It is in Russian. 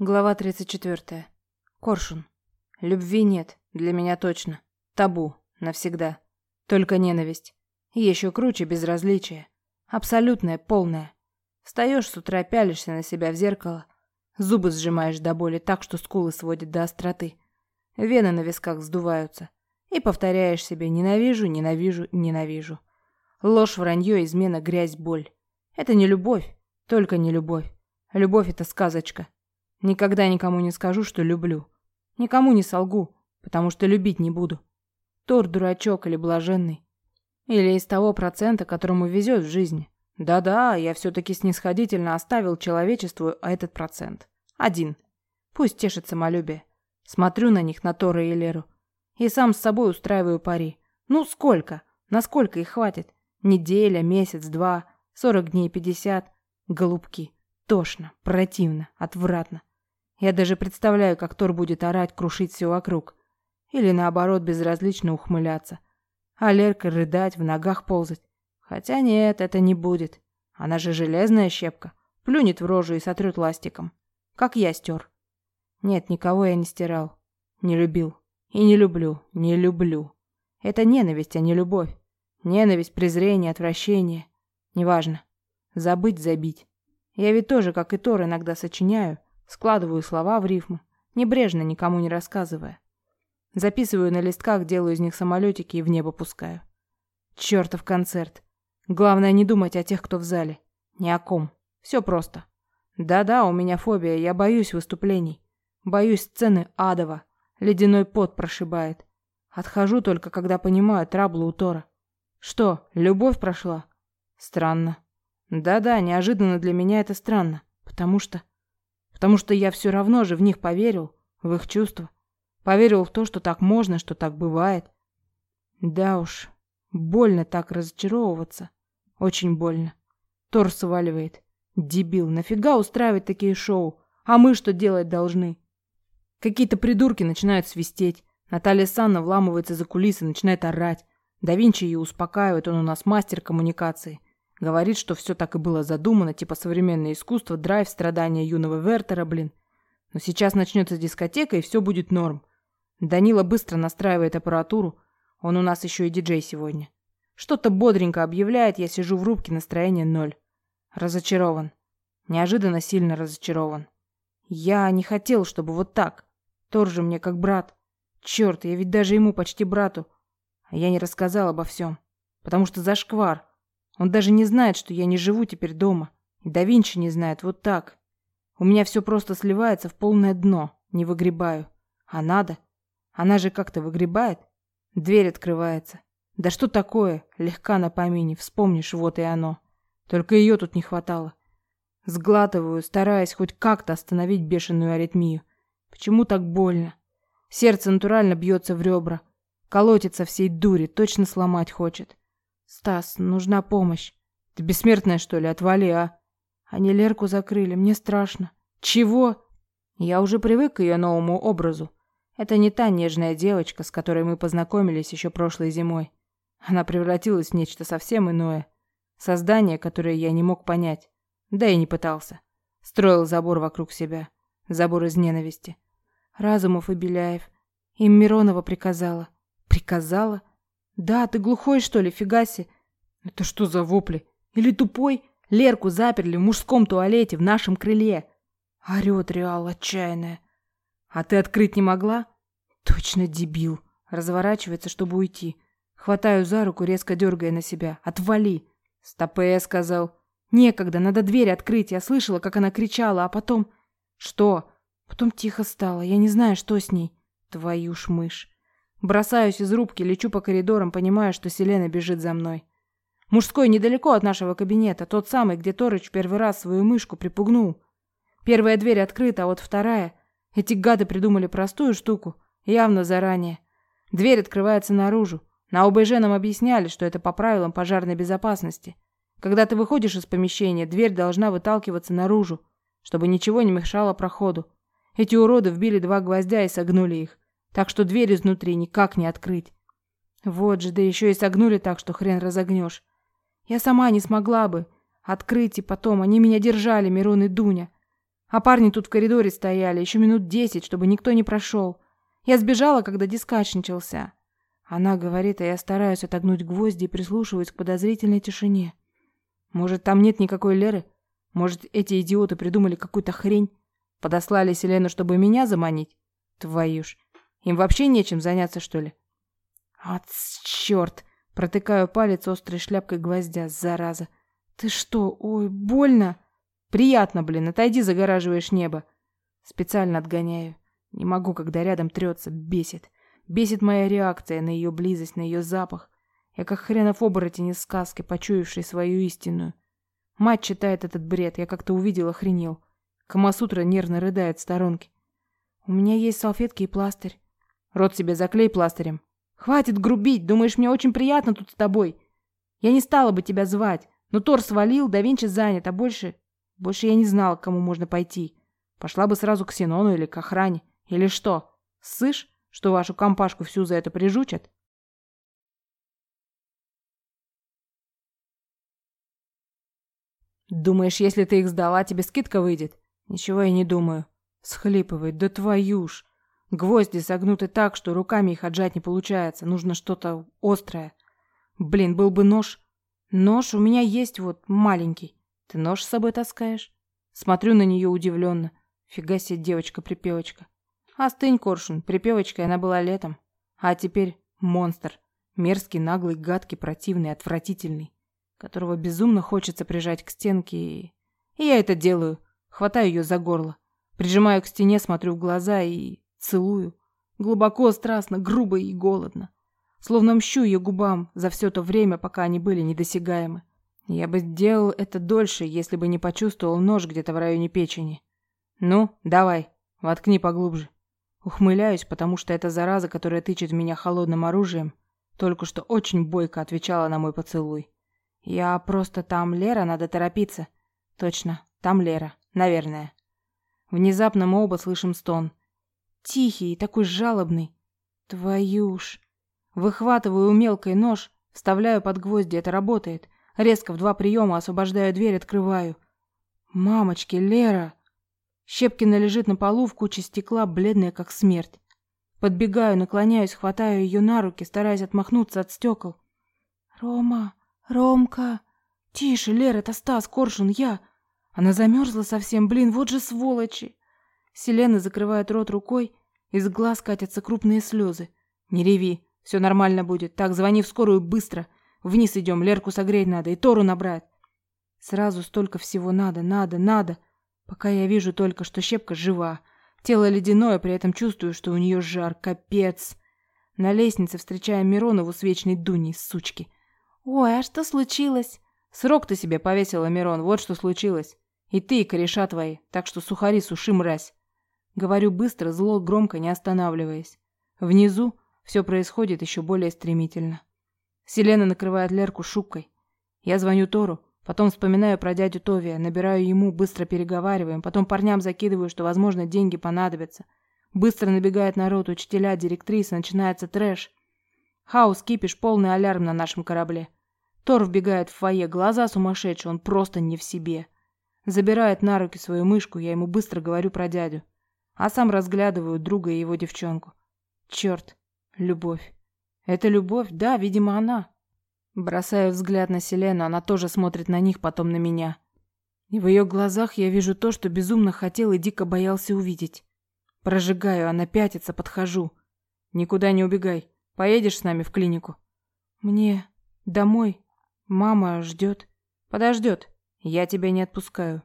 Глава 34. Коршун. Любви нет, для меня точно. Табу, навсегда. Только ненависть. И еще круче безразличие. Абсолютное, полное. Встаешь с утра, пялишься на себя в зеркало. Зубы сжимаешь до боли так, что скулы сводят до остроты. Вены на висках сдуваются. И повторяешь себе «ненавижу, ненавижу, ненавижу». Ложь, вранье, измена, грязь, боль. Это не любовь, только не любовь. Любовь — это сказочка. Никогда никому не скажу, что люблю. Никому не солгу, потому что любить не буду. Тор дурачок или блаженный. Или из того процента, которому везет в жизни. Да-да, я все-таки снисходительно оставил человечеству этот процент. Один. Пусть тешит самолюбие. Смотрю на них, на Тора и Леру. И сам с собой устраиваю пари. Ну, сколько? Насколько их хватит? Неделя, месяц, два, сорок дней, пятьдесят. Голубки. Тошно, противно, отвратно. Я даже представляю, как Тор будет орать, крушить все вокруг. Или наоборот, безразлично ухмыляться. А Лерка рыдать, в ногах ползать. Хотя нет, это не будет. Она же железная щепка. Плюнет в рожу и сотрет ластиком. Как я стер. Нет, никого я не стирал. Не любил. И не люблю. Не люблю. Это ненависть, а не любовь. Ненависть, презрение, отвращение. Неважно. Забыть, забить. Я ведь тоже, как и Тор, иногда сочиняю. Складываю слова в рифму, небрежно, никому не рассказывая. Записываю на листках, делаю из них самолетики и в небо пускаю. Чертов концерт. Главное не думать о тех, кто в зале. Ни о ком. Все просто. Да-да, у меня фобия, я боюсь выступлений. Боюсь сцены адова. Ледяной пот прошибает. Отхожу только, когда понимаю траблу у Тора. Что, любовь прошла? Странно. Да-да, неожиданно для меня это странно. Потому что... Потому что я все равно же в них поверил, в их чувства. Поверил в то, что так можно, что так бывает. Да уж, больно так разочаровываться. Очень больно. Тор сваливает. Дебил, нафига устраивать такие шоу? А мы что делать должны? Какие-то придурки начинают свистеть. Наталья Санна вламывается за кулисы, начинает орать. Да Винчи ее успокаивает, он у нас мастер коммуникации. Говорит, что все так и было задумано, типа современное искусство, драйв, страдания юного Вертера, блин. Но сейчас начнется дискотека, и все будет норм. Данила быстро настраивает аппаратуру. Он у нас еще и диджей сегодня. Что-то бодренько объявляет, я сижу в рубке, настроение ноль. Разочарован. Неожиданно сильно разочарован. Я не хотел, чтобы вот так. Тор же мне как брат. Черт, я ведь даже ему почти брату. А я не рассказал обо всем. Потому что зашквар. Он даже не знает, что я не живу теперь дома. И да Винчи не знает, вот так. У меня все просто сливается в полное дно, не выгребаю. А надо? Она же как-то выгребает. Дверь открывается. Да что такое? Легка на помине, вспомнишь, вот и оно. Только ее тут не хватало. Сглатываю, стараясь хоть как-то остановить бешеную аритмию. Почему так больно? Сердце натурально бьется в ребра. Колотится всей дури, точно сломать хочет. «Стас, нужна помощь. Ты бессмертная, что ли? Отвали, а!» Они Лерку закрыли, мне страшно. «Чего?» Я уже привык к ее новому образу. Это не та нежная девочка, с которой мы познакомились еще прошлой зимой. Она превратилась в нечто совсем иное. Создание, которое я не мог понять. Да и не пытался. Строил забор вокруг себя. Забор из ненависти. Разумов и Беляев. Им Миронова приказала. Приказала? «Да, ты глухой, что ли, фигаси?» «Это что за вопли? Или тупой? Лерку заперли в мужском туалете в нашем крыле!» Орёт Реал отчаянная. «А ты открыть не могла?» «Точно дебил!» Разворачивается, чтобы уйти. Хватаю за руку, резко дергая на себя. «Отвали!» «Стопэ!» я сказал. «Некогда, надо дверь открыть!» Я слышала, как она кричала, а потом... «Что?» Потом тихо стало. Я не знаю, что с ней. Твою ж мышь. Бросаюсь из рубки, лечу по коридорам, понимая, что Селена бежит за мной. Мужской недалеко от нашего кабинета, тот самый, где Торыч первый раз свою мышку припугнул. Первая дверь открыта, а вот вторая... Эти гады придумали простую штуку, явно заранее. Дверь открывается наружу. На ОБЖ нам объясняли, что это по правилам пожарной безопасности. Когда ты выходишь из помещения, дверь должна выталкиваться наружу, чтобы ничего не мешало проходу. Эти уроды вбили два гвоздя и согнули их так что дверь изнутри никак не открыть. Вот же, да еще и согнули так, что хрен разогнешь. Я сама не смогла бы открыть, и потом они меня держали, Мирон и Дуня. А парни тут в коридоре стояли еще минут десять, чтобы никто не прошел. Я сбежала, когда дискач начался. Она говорит, а я стараюсь отогнуть гвозди и прислушиваюсь к подозрительной тишине. Может, там нет никакой Леры? Может, эти идиоты придумали какую-то хрень? Подослали Селену, чтобы меня заманить? Твою ж. Им вообще нечем заняться, что ли? От черт! Протыкаю палец острой шляпкой гвоздя, зараза. Ты что? Ой, больно. Приятно, блин, отойди, загораживаешь небо. Специально отгоняю. Не могу, когда рядом трется, бесит. Бесит моя реакция на ее близость, на ее запах. Я как хренов оборотень из сказки, почуявший свою истинную. Мать читает этот бред, я как-то увидел, охренел. Камасутра нервно рыдает в сторонке. У меня есть салфетки и пластырь. Рот себе заклей пластырем. Хватит грубить, думаешь, мне очень приятно тут с тобой. Я не стала бы тебя звать, но Тор свалил, да Винчи занят, а больше... Больше я не знала, к кому можно пойти. Пошла бы сразу к Синону или к охране. Или что, сышь, что вашу компашку всю за это прижучат? Думаешь, если ты их сдала, тебе скидка выйдет? Ничего я не думаю. Схлипывает. Да твою ж. Гвозди согнуты так, что руками их отжать не получается. Нужно что-то острое. Блин, был бы нож. Нож у меня есть вот маленький. Ты нож с собой таскаешь? Смотрю на нее удивленно. Фига себе девочка-припевочка. Остынь, коршун, припевочкой она была летом. А теперь монстр. Мерзкий, наглый, гадкий, противный, отвратительный. Которого безумно хочется прижать к стенке и... И я это делаю. Хватаю ее за горло. Прижимаю к стене, смотрю в глаза и... Целую. Глубоко, страстно, грубо и голодно. Словно мщу ее губам за все то время, пока они были недосягаемы. Я бы сделал это дольше, если бы не почувствовал нож где-то в районе печени. Ну, давай, воткни поглубже. Ухмыляюсь, потому что эта зараза, которая тычет меня холодным оружием, только что очень бойко отвечала на мой поцелуй. Я просто там Лера, надо торопиться. Точно, там Лера, наверное. Внезапно мы оба слышим стон. Тихий и такой жалобный. Твою ж. Выхватываю мелкой нож, вставляю под гвозди, это работает. Резко в два приема освобождаю дверь, открываю. Мамочки, Лера! Щепкина лежит на полу в куче стекла, бледная как смерть. Подбегаю, наклоняюсь, хватаю ее на руки, стараясь отмахнуться от стекол. «Рома! Ромка!» «Тише, Лера, это Стас, Коршун, я!» Она замерзла совсем, блин, вот же сволочи! Селена закрывает рот рукой, из глаз катятся крупные слезы. «Не реви, все нормально будет. Так, звони в скорую быстро. Вниз идем, Лерку согреть надо и Тору набрать». Сразу столько всего надо, надо, надо. Пока я вижу только, что щепка жива. Тело ледяное, при этом чувствую, что у нее жар. Капец. На лестнице встречаем Миронову с вечной Дуней, сучки. «Ой, а что случилось?» «Срок ты себе повесила, Мирон, вот что случилось. И ты, и кореша твои, так что сухари суши, мразь». Говорю быстро, зло, громко, не останавливаясь. Внизу все происходит еще более стремительно. Селена накрывает Лерку шубкой. Я звоню Тору. Потом вспоминаю про дядю Товия, набираю ему, быстро переговариваем, потом парням закидываю, что, возможно, деньги понадобятся. Быстро набегает народ, учителя, директриса, начинается трэш. Хаос, кипиш, полный алярм на нашем корабле. Тор вбегает в фойе, глаза сумасшедшие, он просто не в себе. Забирает на руки свою мышку, я ему быстро говорю про дядю. А сам разглядываю друга и его девчонку. Черт, любовь. Это любовь? Да, видимо, она. Бросаю взгляд на Селену, она тоже смотрит на них, потом на меня. И в ее глазах я вижу то, что безумно хотел и дико боялся увидеть. Прожигаю, она пятится, подхожу. Никуда не убегай. Поедешь с нами в клинику? Мне домой. Мама ждет. Подождет. Я тебя не отпускаю.